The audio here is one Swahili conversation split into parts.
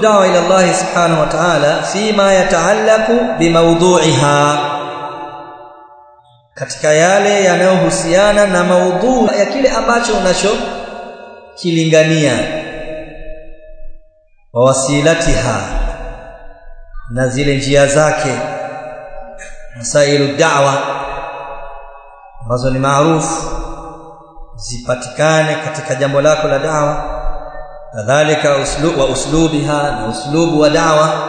dawa ila Allah subhanahu wa ta'ala fima yataallaqu bimawdu'iha katika yale yanayohusiana na maudhu ya kile ambacho unacho kilingania wa wasilatiha. Na zile njia zake. Masailu da'wa ambazo ni maarufu zipatikane katika jambo lako la da'wa kadhalika uslub wa uslubiha na uslubu wa da'wa.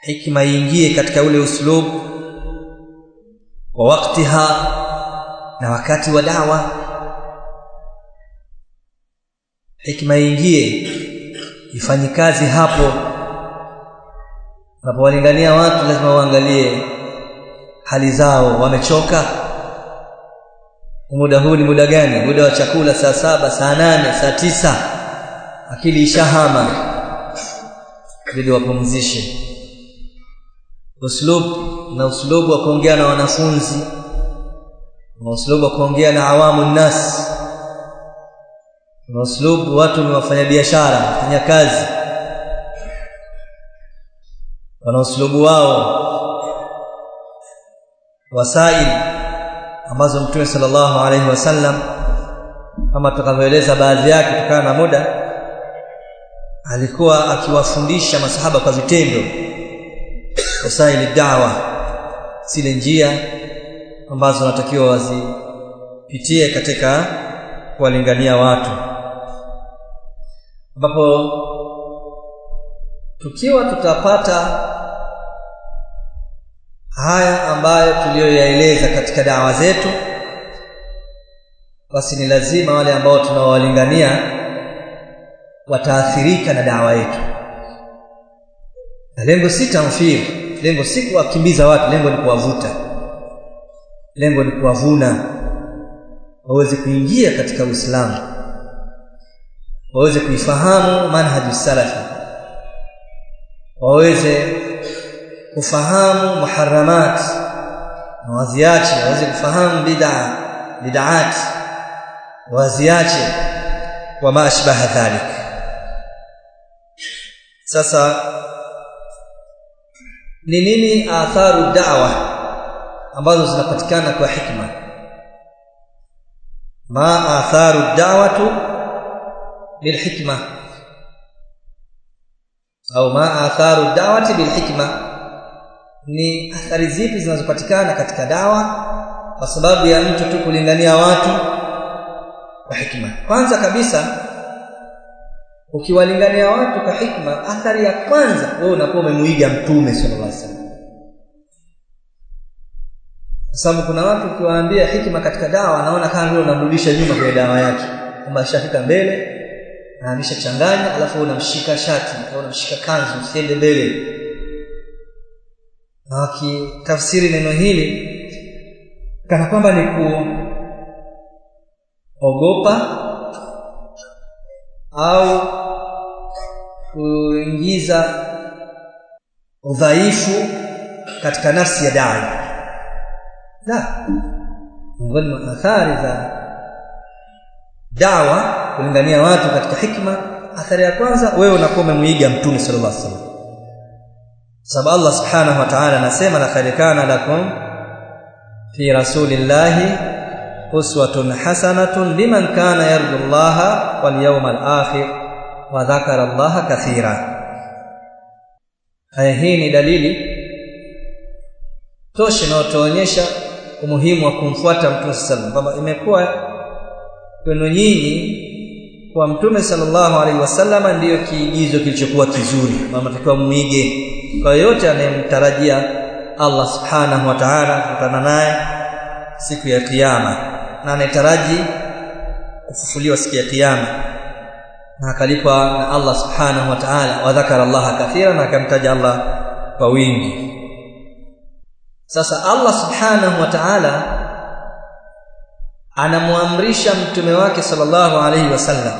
Hikma iingie katika ule uslubu wa waktiha na wakati wa dawa. Hikma iingie ifanye kazi hapo. Unapowalingania watu lazima waangalie hali zao wamechoka muda huu ni muda gani? Muda wa chakula saa saba saa nane saa tisa. Akili ishahama. Ili wapumzishe. Uslub na uslubu wa kuongea na wanafunzi. Na uslubu wa kuongea na awamu nnas. Na uslubu watu ni wafanyabiashara wafanya kazi wana uslubu wao. Wasail ambazo mtume sallallahu alaihi wasallam kama tutakavyoeleza baadhi yake kutokana na muda alikuwa akiwafundisha masahaba kwa vitendo. Wasaili dawa zile njia ambazo wanatakiwa wazipitie katika kuwalingania watu. Ambapo tukiwa tutapata haya ambayo tuliyoyaeleza katika dawa zetu basi ni lazima wale ambao tunawalingania wataathirika na dawa yetu. Na lengo si tamfiri lengo si kuwakimbiza watu lengo ni kuwavuta. Lengo ni kuwavuna waweze kuingia katika Uislamu waweze kuifahamu manhaji salafi waweze kufahamu muharamati na waziache waweze kufahamu bid'a bid'at. Waziache. Wa ma ashbaha dhalik. Sasa ni nini atharu da'wa ambazo zinapatikana kwa hikma? Ma atharu da'watu bilhikma au ma atharu da'wati bilhikma ni athari zipi zinazopatikana katika dawa kwa sababu ya mtu tu kulingania watu kwa hikma? Kwanza kabisa ukiwalingania watu kwa hikma athari ya kwanza wewe unakuwa umemuiga mtume sallallahu alaihi wasallam. Sababu kuna watu ukiwaambia hikma katika dawa anaona kama vile unamrudisha nyuma kwenye dawa yake. Kwamba ashafika mbele na ameshachanganya alafu unamshika shati au unamshika kanzu usiende mbele na wakitafsiri neno hili kana kwamba ni kuogopa au kuingiza udhaifu katika nafsi ya dai. La miongoni mwa athari za dawa kulingania watu katika hikma athari ya kwanza wewe unakuwa umemuiga mtume sallallahu alaihi wasallam sababu Allah subhanahu wa ta'ala anasema laqad kana lakum fi rasulillahi uswatun hasanatun liman kana yarju Allah wal yawmal akhir wa dhakara Allah kathira. Aya hii ni dalili tosha inayotuonyesha umuhimu wa kumfuata mtume sallallahu kwamba imekuwa kwenu nyinyi kwa mtume sallallahu alaihi wasallama ndiyo kiigizo kilichokuwa kizuri mama takiwa muige kwa yote anayemtarajia Allah subhanahu wa ta'ala kukutana naye siku ya kiyama na anayetaraji kufufuliwa siku ya kiyama na akalipwa na Allah subhanahu wa ta'ala wa dhakara Allah kathira na akamtaja Allah kwa wingi. Sasa Allah subhanahu wa ta'ala anamwamrisha mtume wake sallallahu alaihi wasallam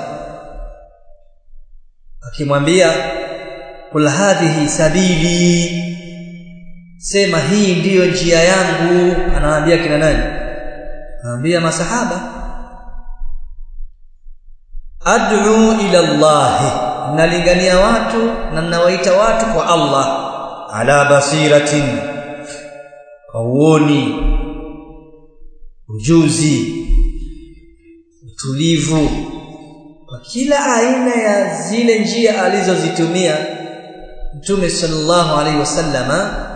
akimwambia kul hadhihi sabili. Sema hii ndiyo njia yangu. Anawaambia kina nani? Anawaambia masahaba. Ad'u ila Allah. Nalingania watu na ninawaita watu kwa Allah. Ala basiratin. Kwa uoni. Ujuzi. Utulivu. Kwa kila aina ya zile njia alizozitumia Mtume sallallahu alaihi wasallama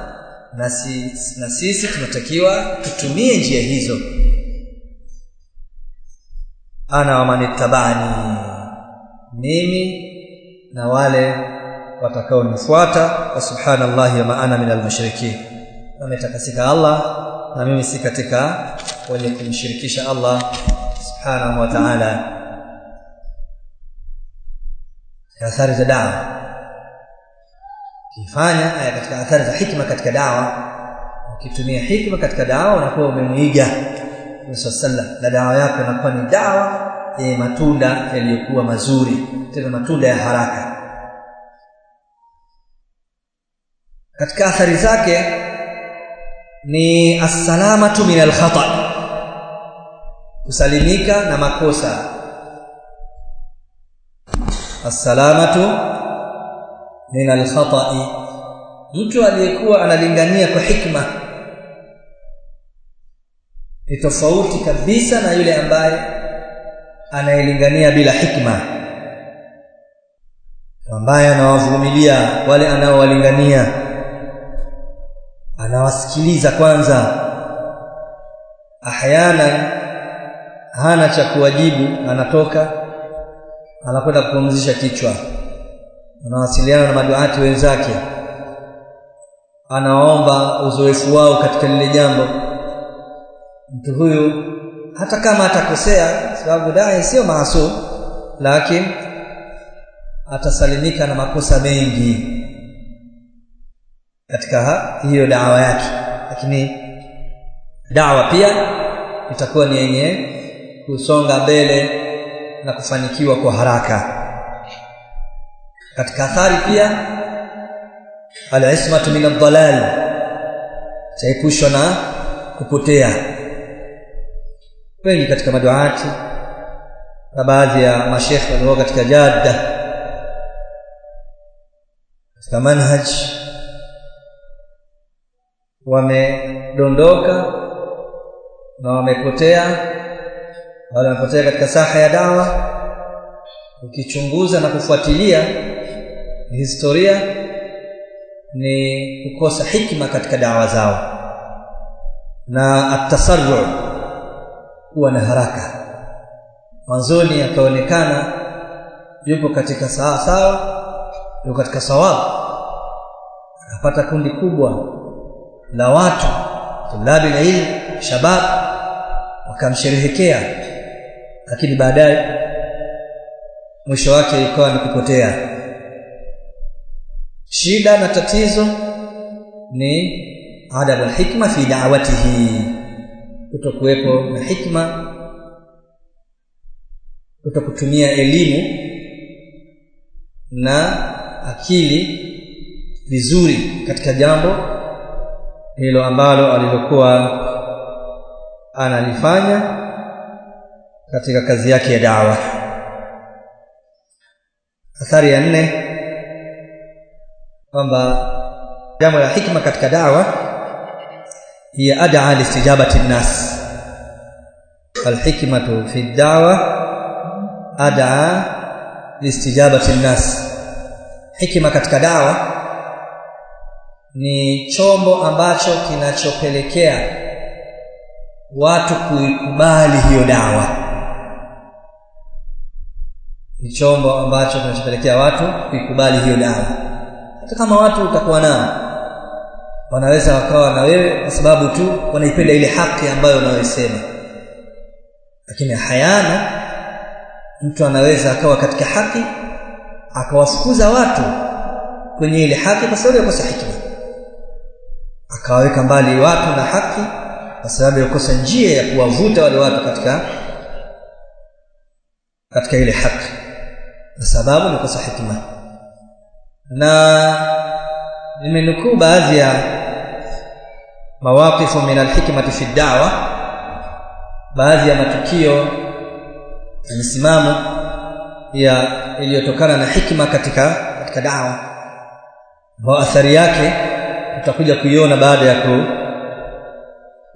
na, sisi, na sisi tunatakiwa tutumie njia hizo. Ana wamanitabani mimi na wale watakaonifuata wa subhanallahi wa ana minal mushrikin. Ametakasika Allah na mimi si katika wenye kumshirikisha Allah subhanahu wa ta'ala. Athari za dawa kifanya katika athari za hikma katika dawa. Ukitumia hikma katika dawa unakuwa umemwiga. Musa sallam na dawa yako inakuwa ni dawa yenye matunda yaliyokuwa mazuri tena matunda ya haraka. Katika athari zake ni assalamatu min alkhata. Kusalimika na makosa. Assalamatu min alkhata'i. Mtu aliyekuwa analingania kwa hikma ni tofauti kabisa na yule ambaye anayelingania bila hikma. Ambaye anawavumilia wale anaowalingania anawasikiliza kwanza. Ahyana hana cha kuwajibu anatoka anakwenda kupumzisha kichwa anawasiliana na maduati wenzake. Anaomba uzoefu wao katika lile jambo. Mtu huyu hata kama atakosea sababu dai sio maasum lakini atasalimika na makosa mengi katika hiyo dawa yake. Lakini dawa pia itakuwa ni yenye kusonga mbele na kufanikiwa kwa haraka katika athari pia al-ismatu min ad-dalal chaikushwa na kupotea. Wengi katika maduati na baadhi ya mashekhe walio katika jadda katika manhaj wamedondoka na wamepotea. Wale wamepotea katika saha ya dawa ukichunguza na kufuatilia historia ni kukosa hikma katika dawa zao. Na atasarru kuwa na haraka. Mwanzoni akaonekana yupo katika sawa sawa katika sawabu akapata kundi kubwa la watu tulabi na ilmu shabab wakamsherehekea. Lakini baadaye mwisho wake ikawa ni kupotea shida na tatizo ni adabu hikma fi da'watihi. Kutokuwepo na hikma kutokutumia elimu na akili vizuri katika jambo hilo ambalo alilokuwa analifanya katika kazi yake ya dawa. Athari ya nne kwamba jambo la hikma katika dawa hiya ad'a listijabati nnas alhikmatu fi dawa ad'a listijabati nnas hikma katika dawa ni chombo ambacho kinachopelekea watu kuikubali hiyo dawa. Ni chombo ambacho kinachopelekea watu kuikubali hiyo dawa hata kama watu utakuwa nao wanaweza wakawa na wewe kwa sababu tu wanaipenda ile haki ambayo unayosema lakini hayana mtu anaweza akawa katika haki akawasukuza watu kwenye ile haki kwa sababu ya kosa hikma akawaweka mbali watu na haki kwa sababu ya kosa njia ya kuwavuta wale watu katika katika ile haki. Kwa sababu ni kosa hikma na nimenukuu baadhi ya mawaqifu min alhikmati fi dawa baadhi ya matukio na misimamo ya iliyotokana na hikma katika katika dawa. Ambayo athari yake tutakuja kuiona baada ya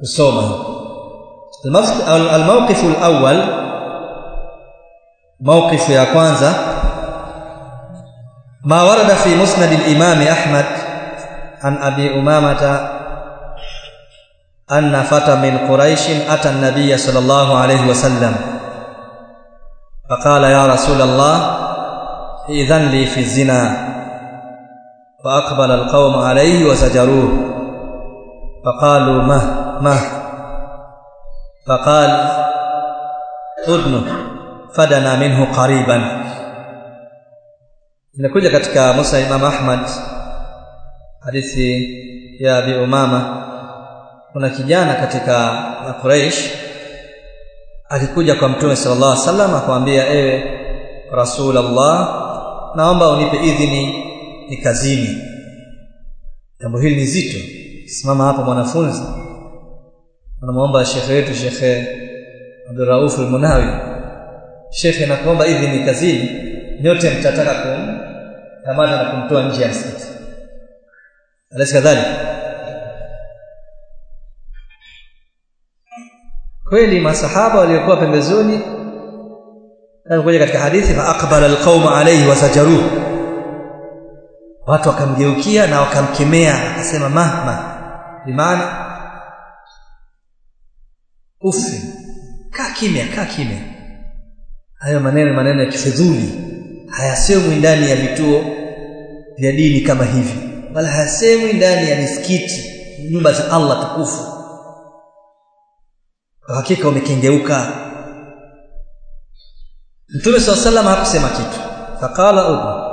kusoma. Almawqifu alawal mawqifu ya kwanza ما ورد في مسند الإمام أحمد عن أبي أمامة أن فتى من قريش أتى النبي صلى الله عليه وسلم. فقال يا رسول الله إذن لي في الزنا. فأقبل القوم عليه وزجروه. فقالوا مه مه فقال أذنه فدنا منه قريبا. Inakuja katika Musa Imam Ahmad hadithi ya Abi Umama. Kuna kijana katika Quraysh alikuja kwa Mtume sallallahu alaihi wasallam akamwambia ewe Rasulullah naomba unipe idhini nikazini jambo hili ni zito. Simama hapa mwanafunzi. Anamwomba shekhe wetu shekhe Abdurrauf al-Munawi. Shekhe nakuomba idhini kazini nyote mtataka kumkamata na kumtoa nje ya msikiti. Alaysa kadhalika kweli masahaba waliokuwa pembezoni kuja katika hadithi fa aqbala alqauma alayhi wasajaruhu watu wakamgeukia na wakamkemea akasema mahma bimaana ufi kaa kimya kaa kimya. Hayo maneno maneno ya kifedhuli hayasemwi ndani ya vituo vya dini kama hivi wala hayasemwi ndani ya misikiti nyumba za Allah tukufu. Kwa hakika umekengeuka. Mtume swalla sallam hakusema kitu. Faqala udhu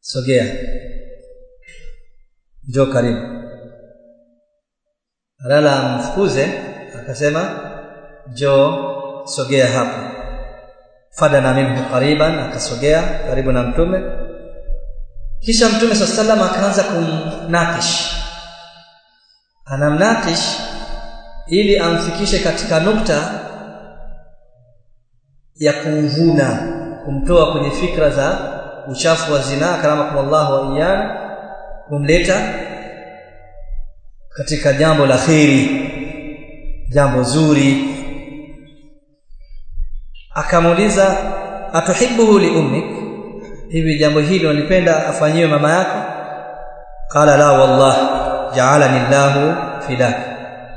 sogea. Njoo karibu. Badala mfukuze akasema njoo sogea hapa fadana minhu qariban akasogea karibu na mtume. Kisha mtume swalla salam akaanza kumnakish anamnakish ili amfikishe katika nukta ya kumvuna kumtoa kwenye fikra za uchafu wa zinaa karamakum Allah wa kumleta katika jambo la kheri jambo zuri akamuuliza atuhibuhu li ummik? Hivi jambo hili unalipenda afanyiwe mama yako? Qala la wallah ja'alani llahu fidak.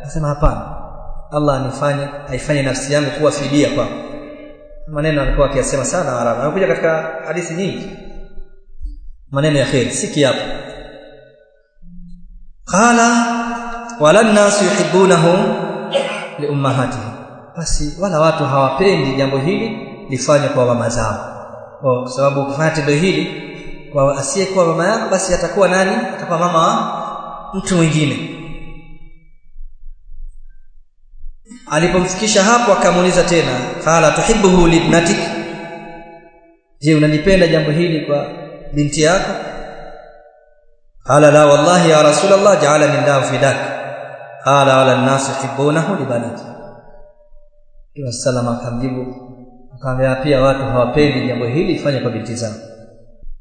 Nasema hapana Allah anifanye aifanye nafsi yangu kuwa fidia kwako maneno alikuwa akiyasema sana Arabu anakuja katika hadithi nyingi. Maneno ya khair si kiapo. Qala wala nasu yuhibbunahu li ummahatihim basi wala watu hawapendi jambo hili lifanywe kwa mama zao. Kwa sababu ukifanya tendo hili kwa asiyekuwa mama yako basi atakuwa nani? Atakuwa mama wa mtu mwingine. Alipomfikisha hapo akamuuliza tena qala tuhibbuhu libnatik? Je unanipenda jambo hili kwa binti yako? Qala la wallahi ya rasulullah ja'alani Allah fidak. Qala wala an-nas yuhibbunahu Mtume salama akamjibu. Akamwambia pia watu hawapendi jambo hili fanya kwa binti zao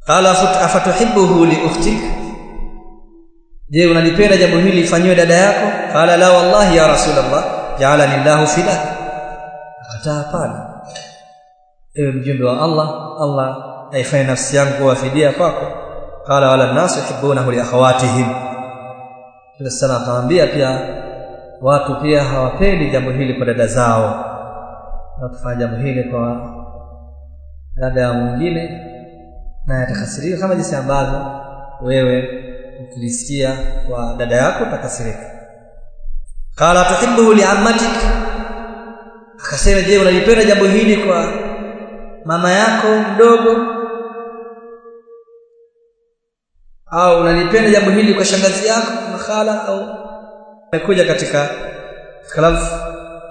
qala afatuhibbuhu li ukhtik? Je unalipenda jambo hili ifanywe dada yako? Qala la wallahi ya rasulullah ja'alani Allahu fila, akataa hapana. Ewe mjumbe wa Allah Allah aifanye nafsi yangu kuwa fidia kwako. Qala wala nas yuhibbunahu li akhawatihim. Mtume salama akamwambia pia watu pia hawapendi jambo hili kwa dada zao na kufanya jambo hili kwa dada mwingine na yatakasirika kama jinsi ambavyo wewe ukilisikia kwa dada yako utakasirika. Qala tuhibbuhu li'ammatik akasema je unalipenda jambo hili kwa mama yako mdogo? Au unalipenda jambo hili kwa shangazi yako makhala au amekuja katika kalaf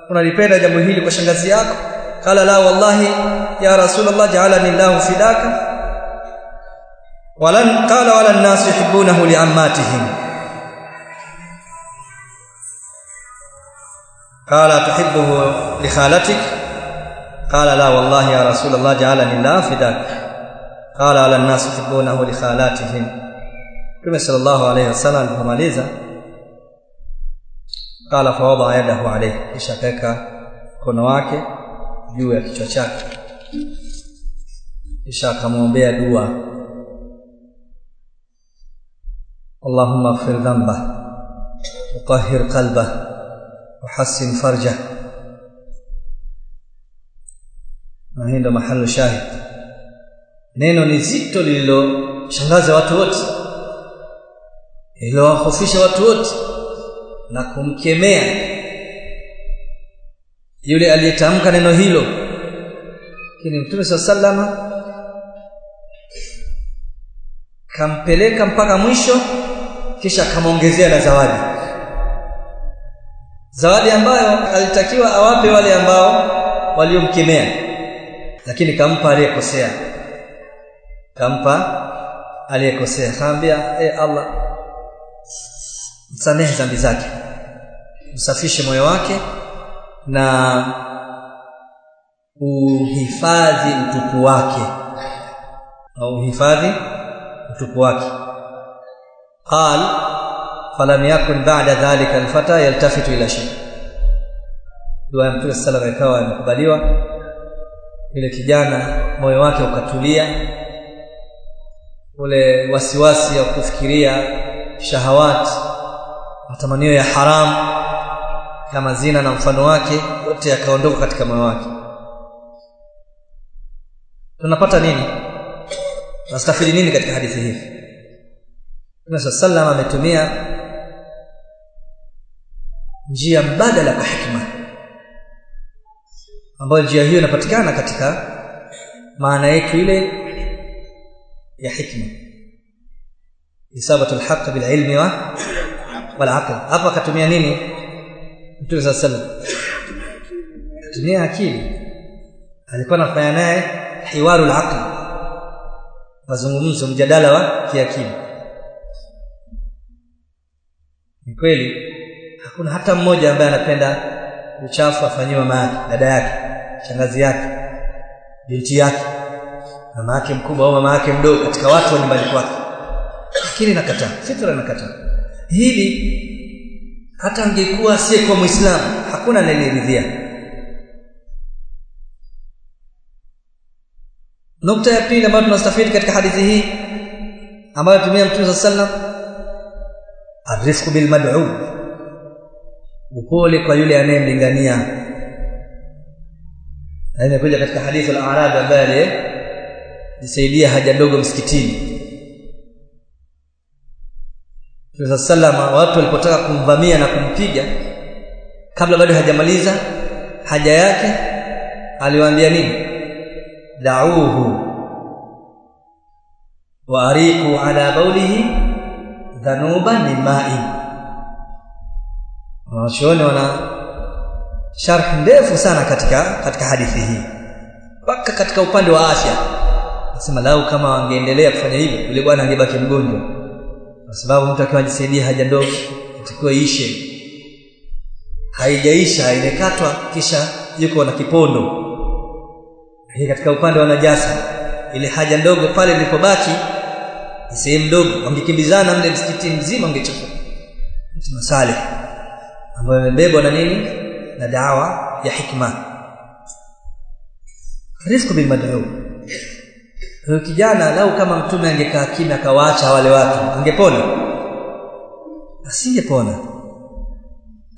unalipenda jambo hili kwa shangazi yako qala la wallahi ya rasulullah ja'alani allah fidaka walan qala wala an-nas yuhibbunahu li'ammatihim qala tuhibbuhu لخالتك قال لا والله يا رسول الله جعلني الله فداك قال على الناس يحبونه لخالاتهم Mtume sallallahu alayhi wasallam alipomaliza قال فوضع يده عليه كيش أكاكا كنواك جوا كيشوشاك كيش أكامون بيا دوا اللهم اغفر ذنبه وطهر قلبه وحسن فرجه na hii ndo mahalu shahid. Neno ni zito lililoshangaza watu wote ililowahofisha watu na kumkemea yule aliyetamka neno hilo. Lakini mtume saa salama kampeleka mpaka mwisho kisha akamwongezea na zawadi. Zawadi ambayo alitakiwa awape wale ambao waliomkemea. Lakini kampa aliyekosea. Kampa aliyekosea. Kaambia e Allah msamehe dhambi zake. Msafishe moyo wake na uhifadhi utupu wake. Au uhifadhi utupu wake. Qal falam yakun ba'da dhalika alfata yaltafitu ila shay. Dua ya mtume sallallahu alayhi imekubaliwa. Yule kijana moyo wake ukatulia. Ule wasiwasi wa kufikiria shahawat matamanio ya haram kama zina na mfano wake yote yakaondoka katika moyo wake. Tunapata nini? Tunastafidi nini katika hadithi hii? Mtume sallam ametumia njia mbadala kwa hikma ambayo njia hiyo inapatikana katika maana yetu ile ya hikma. Isabatu alhaq bil ilmi wa wal akla hapa akatumia nini? Mtume sallam akatumia akili. Alikuwa anafanya naye hiwaru aql. Mazungumzo mjadala wa kiakili. Ni kweli hakuna hata mmoja ambaye anapenda uchafu afanyiwe mama yake dada yake shangazi yake binti yake mama yake mkubwa au mama yake mdogo katika watu wa nyumbani kwake. Akili nakataa fitra nakataa hili hata angekuwa asiyekuwa muislamu hakuna anayeliridhia nukta ya pili ambayo tunastafidi katika hadithi hii ambayo tumia mtume sallam arifku bil mad'u upole kwa yule anayemlingania. Na imekuja katika hadithi al-a'rab ambaye jisaidia haja ndogo msikitini Mtume sallam watu walipotaka kumvamia na kumpiga kabla bado hajamaliza haja yake aliwaambia nini? Da'uhu wa ariqu ala bawlihi dhanuban min ma'in. Wanachuoni wana sharh ndefu sana katika katika hadithi hii. Mpaka katika upande wa afya nasema lau kama wangeendelea kufanya hivi yule bwana angebaki mgonjwa kwa sababu mtu akiwa ajisaidia haja ndogo itakiwa ishe haijaisha imekatwa kisha yuko na kipondo. Hii katika upande wa najasa ile haja ndogo pale ilipobaki ni sehemu ndogo. Wangekimbizana mle msikiti mzima ungechafuka mtu masalih ambayo imebebwa na nini? Na dawa ya hikma. Rifqu bil mad'u huyo kijana lau kama mtume angekaa kimya akawaacha wale watu angepona? Asingepona.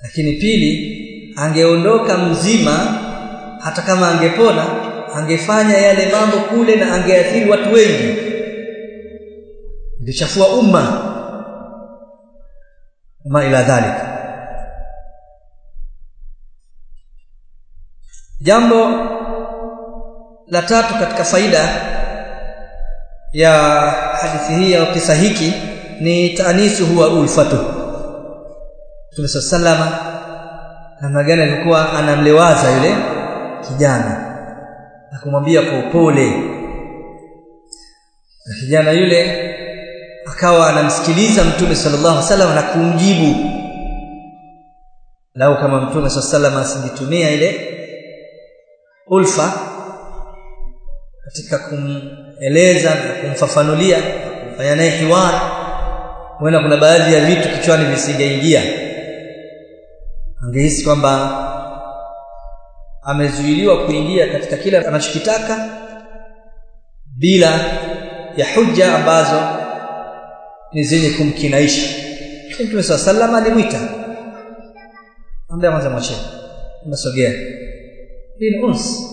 Lakini pili angeondoka mzima hata kama angepona angefanya yale mambo kule na angeathiri watu wengi. Ndichafua umma. Ma ila dhalika jambo la tatu katika faida ya hadithi hii au kisa hiki ni taanisu huwa ulfatu Mtume sallama namna gani alikuwa anamlewaza yule kijana na kumwambia kwa upole. Na kijana yule akawa anamsikiliza mtume sallallahu alaihi wasallam na kumjibu. Lau kama mtume sallallahu alaihi wasallam asingetumia ile ulfa katika kumeleza na kumfafanulia kumfanya naye hiwari huenda kuna baadhi ya vitu kichwani visingeingia angehisi kwamba amezuiliwa kuingia katika kile anachokitaka bila ya hujja ambazo ni zenye kumkinaisha Mtume swalla salama alimwita. Ambaye mwanzo mwacheni unasogea hii ni uns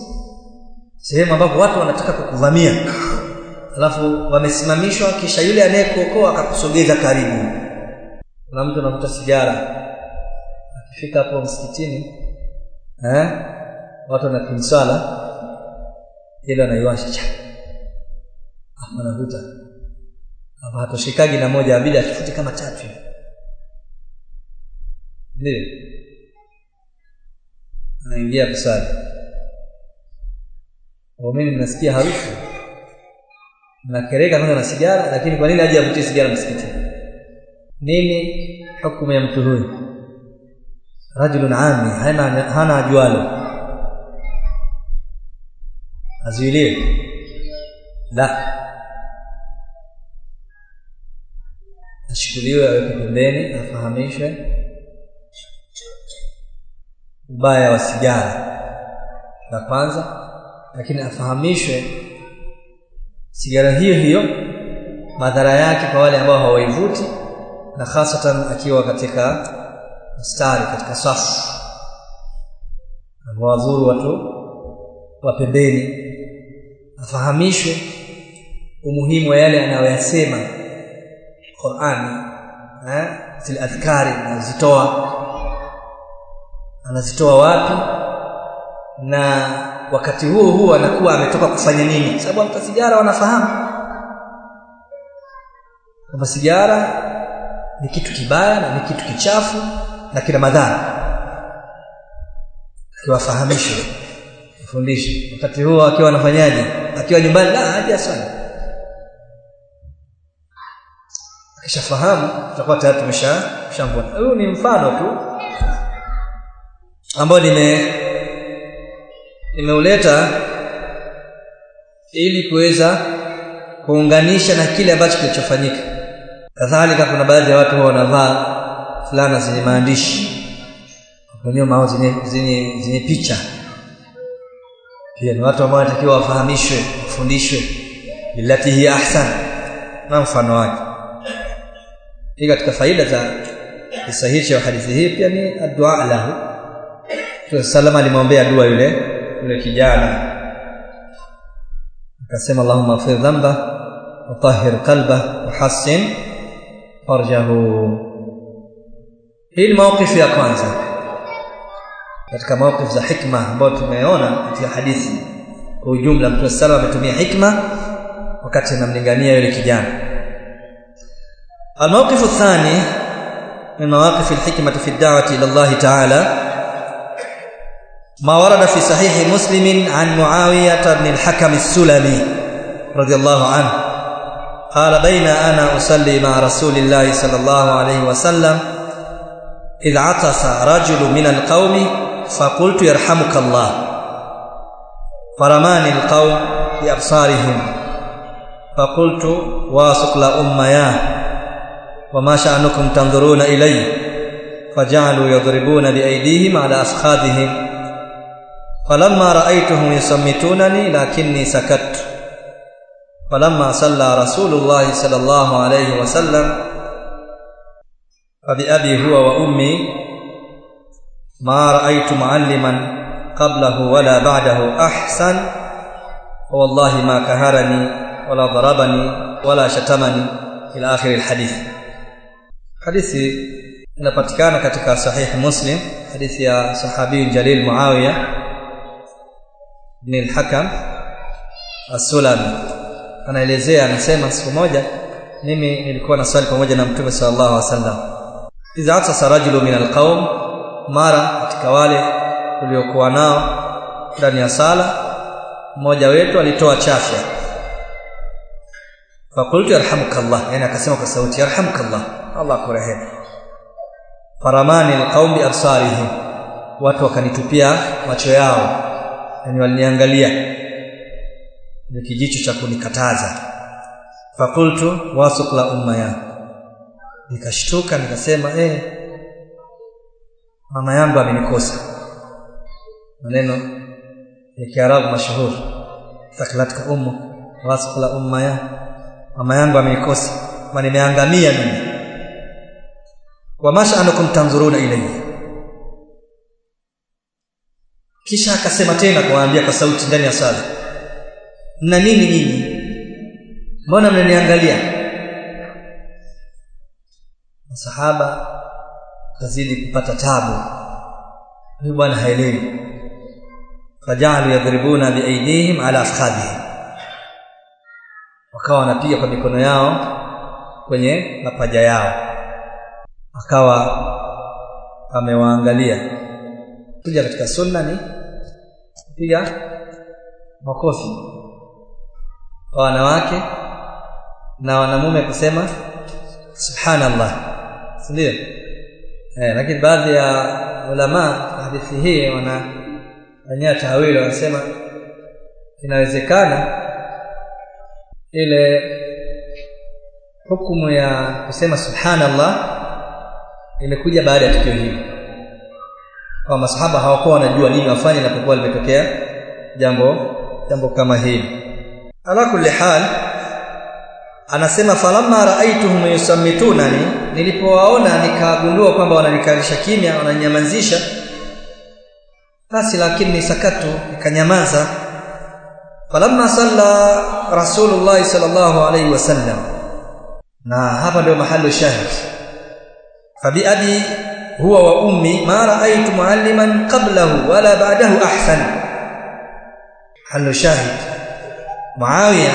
sehemu ambapo watu wanataka kukuvamia. Alafu wamesimamishwa kisha yule anayekuokoa akakusogeza karibu. Kuna mtu anavuta sigara. Akifika hapo msikitini eh watu wanapiga swala ile anaiwasha. Cha hapo anavuta hatoshikagi na moja bila akifute kama tatu. Ndio. Anaingia kusali waumini ninasikia harufu nakereka kwanza na sigara lakini kwa nini aje avutie sigara msikitini? Nini hukumu ya mtu huyu? Rajulun ami hana hana ajualo azuiliwe? La. Ashikiliwe aweke pembeni afahamishwe. Ubaya wa sigara. La kwanza lakini afahamishwe sigara hiyo hiyo madhara yake kwa wale ambao hawaivuti na hasatan akiwa katika mstari katika safu wazuri watu wa pembeni afahamishwe umuhimu wa yale anayoyasema Qur'ani eh zile adhkari anazitoa. Anazitoa wapi? Na wakati huo huo anakuwa ametoka kufanya nini? Sababu mtasijara wanafahamu. Kwamba sijara ni kitu kibaya na ni kitu kichafu na kina madhara. Kiwafahamishe fundishe wakati huo akiwa anafanyaje? Akiwa nyumbani la haja sana. Akishafahamu tutakuwa tayari tumesha shambona huyu ni mfano tu ambao nime nimeuleta ili kuweza kuunganisha na kile ambacho kilichofanyika. Kadhalika kuna baadhi ya watu wanavaa fulana zenye maandishi. Kwenye mao zenye, zenye, zenye picha. Pia ni watu ambao wanatakiwa wafahamishwe wafundishwe. Billati hiya ahsan na mfano wake. Hii katika faida za kisa hichi au hadithi hii pia ni addu'a lahu. Salama alimwombea dua yule yule kijana akasema Allahumma ighfir dhanba wa tahhir qalba wa hassin farjahu hii ni mawqifu ya kwanza katika mawqif za hikma ambayo tumeona katika hadithi kwa ujumla Mtume salama ametumia hikma wakati anamlingania yule kijana الموقف الثاني من مواقف الحكمة في الدعوة إلى الله تعالى ما ورد في صحيح مسلم عن معاوية بن الحكم السلمي رضي الله عنه. قال بين أنا أصلي مع رسول الله صلى الله عليه وسلم إذ عطس رجل من القوم فقلت يرحمك الله. فرماني القوم بأبصارهم فقلت واثق لأمياه وما شأنكم تنظرون إلي. فجعلوا يضربون بأيديهم على أفخاذهم فلما رأيتهم يصمتونني لكني سكت. فلما صلى رسول الله صلى الله عليه وسلم فبأبي هو وأمي ما رأيت معلما قبله ولا بعده أحسن فوالله ما كهرني ولا ضربني ولا شتمني إلى آخر الحديث. hadithi inapatikana katika sahih muslim hadithi ya sahabi jalil muawiya bin al-hakam as-sulami. Anaelezea anasema siku moja mimi nilikuwa nasali pamoja na mtume sallallahu alaihi wasallam. Idha atasa rajulu min al-qaum mara katika wale tuliokuwa nao ndani ya sala mmoja wetu alitoa chafya fakultu yarhamukallah. Yani akasema kwa sauti yarhamukallah Allah akurehemu. faramani alqaum bi absarihim watu wakanitupia macho yao yani waliniangalia. Ni kijicho cha kunikataza. Fakultu wasukla umma ya nikashtuka nikasema eh mama yangu amenikosa. Maneno ya kiarabu mashuhuri thaklatka ummu wasukla umma ya mama yangu amenikosa. Ma nimeangamia mimi. Wa masha'anukum tanzuruna ilayya kisha akasema tena kuwaambia kwa sauti ndani ya sala na nini nini mbona mnaniangalia? Masahaba kazidi kupata tabu. Huyu bwana haelewi. Fajalu yadribuna biaidihim ala afkhadihim. Wakawa wanapiga kwa mikono yao kwenye mapaja yao. Akawa amewaangalia. Kuja katika sunna ni kupiga makofi kwa wanawake na wanamume kusema subhanallah. Si ndio? Eh lakini baadhi ya ulama hadithi hii wanafanyia tahawili wanasema inawezekana ile hukumu ya kusema subhanallah imekuja baada ya tukio hili kwa masahaba hawakuwa wanajua nini wafanye inapokuwa limetokea jambo jambo kama hili. Ala kulli hal anasema falamma raaituhum yusammitunani nilipowaona nikagundua kwamba wananikalisha kimya wananyamazisha basi lakini sakatu nikanyamaza. Falamma salla rasulullah sallallahu alaihi wasallam na hapa ndio mahali shahid. Fabi abi huwa wa ummi ma raaytu mualliman qablahu wala ba'dahu ahsan. Halo shahid. Muawiya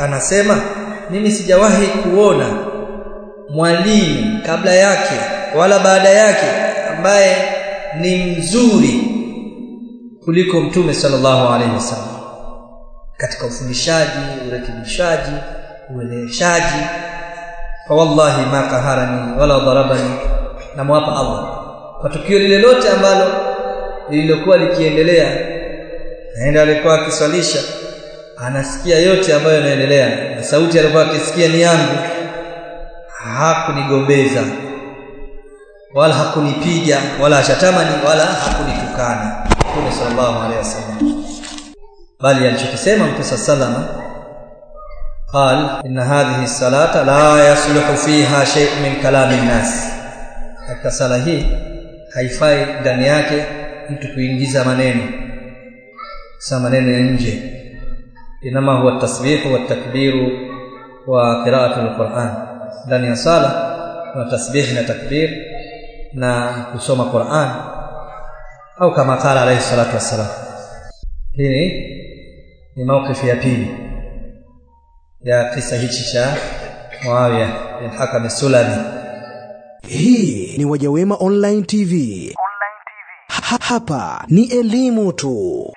anasema mimi sijawahi kuona mwalimu kabla yake wala baada yake ambaye ni mzuri kuliko mtume sallallahu alaihi wasallam. Katika ufundishaji urekebishaji ueleweshaji fa wallahi ma qaharani wala darabani namwapa Allah kwa tukio lile lote ambalo lililokuwa likiendelea naenda alikuwa akiswalisha anasikia yote ambayo yanaendelea na sauti alikuwa akisikia ni yangu hakunigombeza wala hakunipiga wala shatamani wala hakunitukana Mtume sallallahu alaihi wasallam bali alichokisema Mtume sallama قال ان هذه الصلاه لا يصلح فيها شيء من كلام الناس katika sala hii haifai ndani yake mtu kuingiza maneno. Sa maneno ya nje. Inama huwa tasbihu wa takbiru wa qira'atu quran. Ndani ya sala kuna tasbih na takbir na kusoma Qur'an au kama kala alayhi salatu wassalam. Hii ni mawqifi ya pili ya kisa hichi cha Muawiya bin Hakam Sulami hii ni wajawema online tv, online TV. Ha hapa ni elimu tu